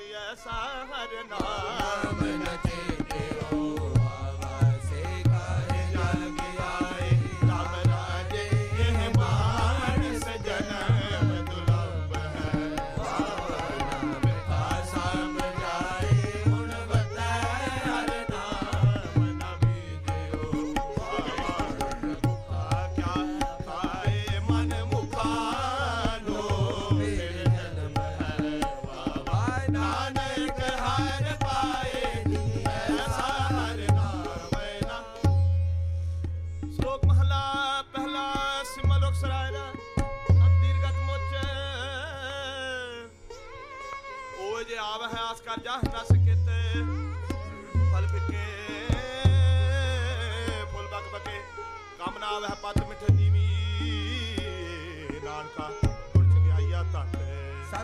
ਬੋਲੀ ਐਸਾ ਹਰ ਨਾਮ ਨਾਮ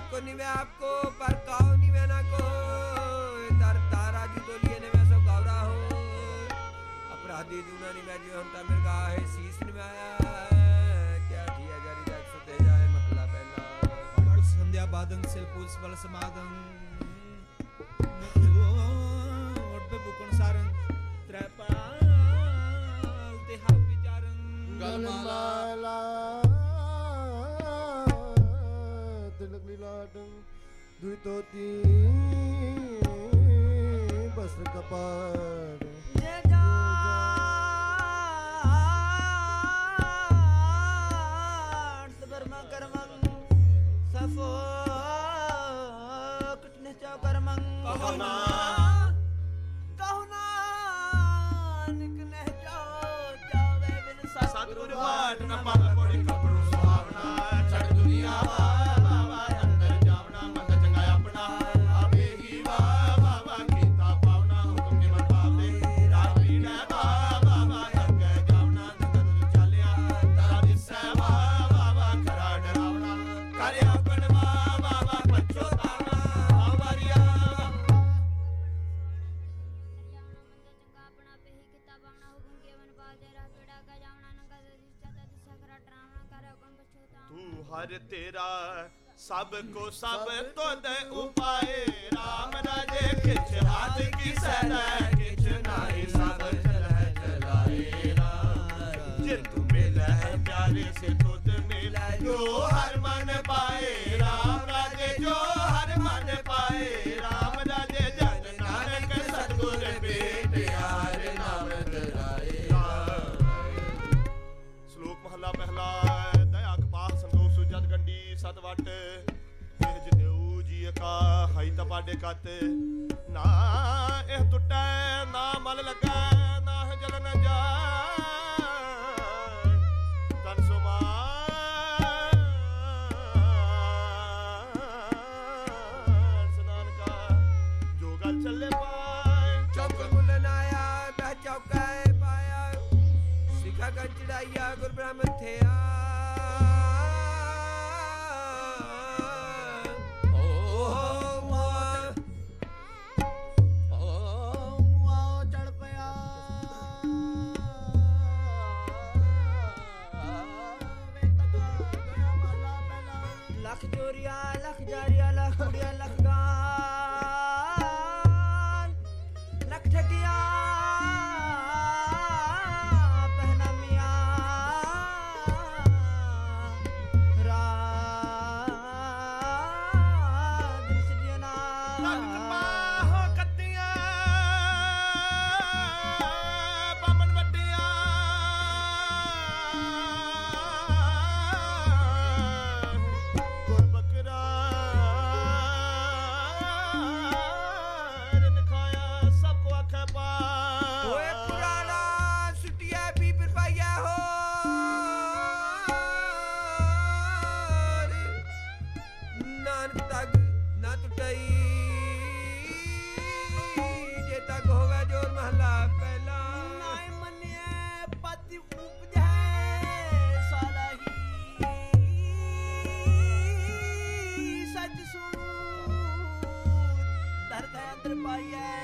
आपको नहीं मैं आपको पर काओ नहीं मैं ना को तर तारा जी तो लिए ने मैं सो गौरा हो अपराधी दूना नहीं मैं जीवन ता मेरे गा है शीश नहीं मैं आया क्या किया जारी जा सो दे जाए महला पहला और संध्या बादन से पुलिस बल समागम ओट पे बुकन सारन त्रेपा ते हाव विचारन गलमाला ਤਿਲਕ ਲੀਲਾਟੰ ਦੁਇ ਤੋਤੀ ਬਸਰ ਕਪਾੜ। ਜੇ ਜਾਣ ਸਬਰਮਾ ਹਰ ਤੇਰਾ ਸਭ ਕੋ ਸਭ ਤੁਧ ਉਪਾਏ। RAM ਰਾਜੇ ਕਿਛ ਹੱਥ ਕੀ ਸਹਿ ਕਿਛ ਨਾਹੀ ਕਾ, ਹਾਈ ਤਾਂ ਬਾਡੇ ਕਾਤੇ। ਨਾ ਇਹ ਟੁੱਟੈ, ਨਾ ਮਲ ਲੱਗੈ, ਨਾ ਜਲਨ ਜਾਏ। ਤਨ ਸੁਮਾ ਸਨਾਨ ਕਾ ਜੋ ਗੱਲ ਚੱਲੇ ਪਾਏ। ਚੌਕ ਮੁੰਨ ਆਇਆ ਬਹਿ ਚੌਕੈ ਪਾਇਆ। ਸਿਖਾ ਕੰਚੜਾਇਆ ਗੁਰ ਬ੍ਰਹਮ ਥਿਆ لوریا لخ جاریا لخ ګډیا لخ ګا ਕੈ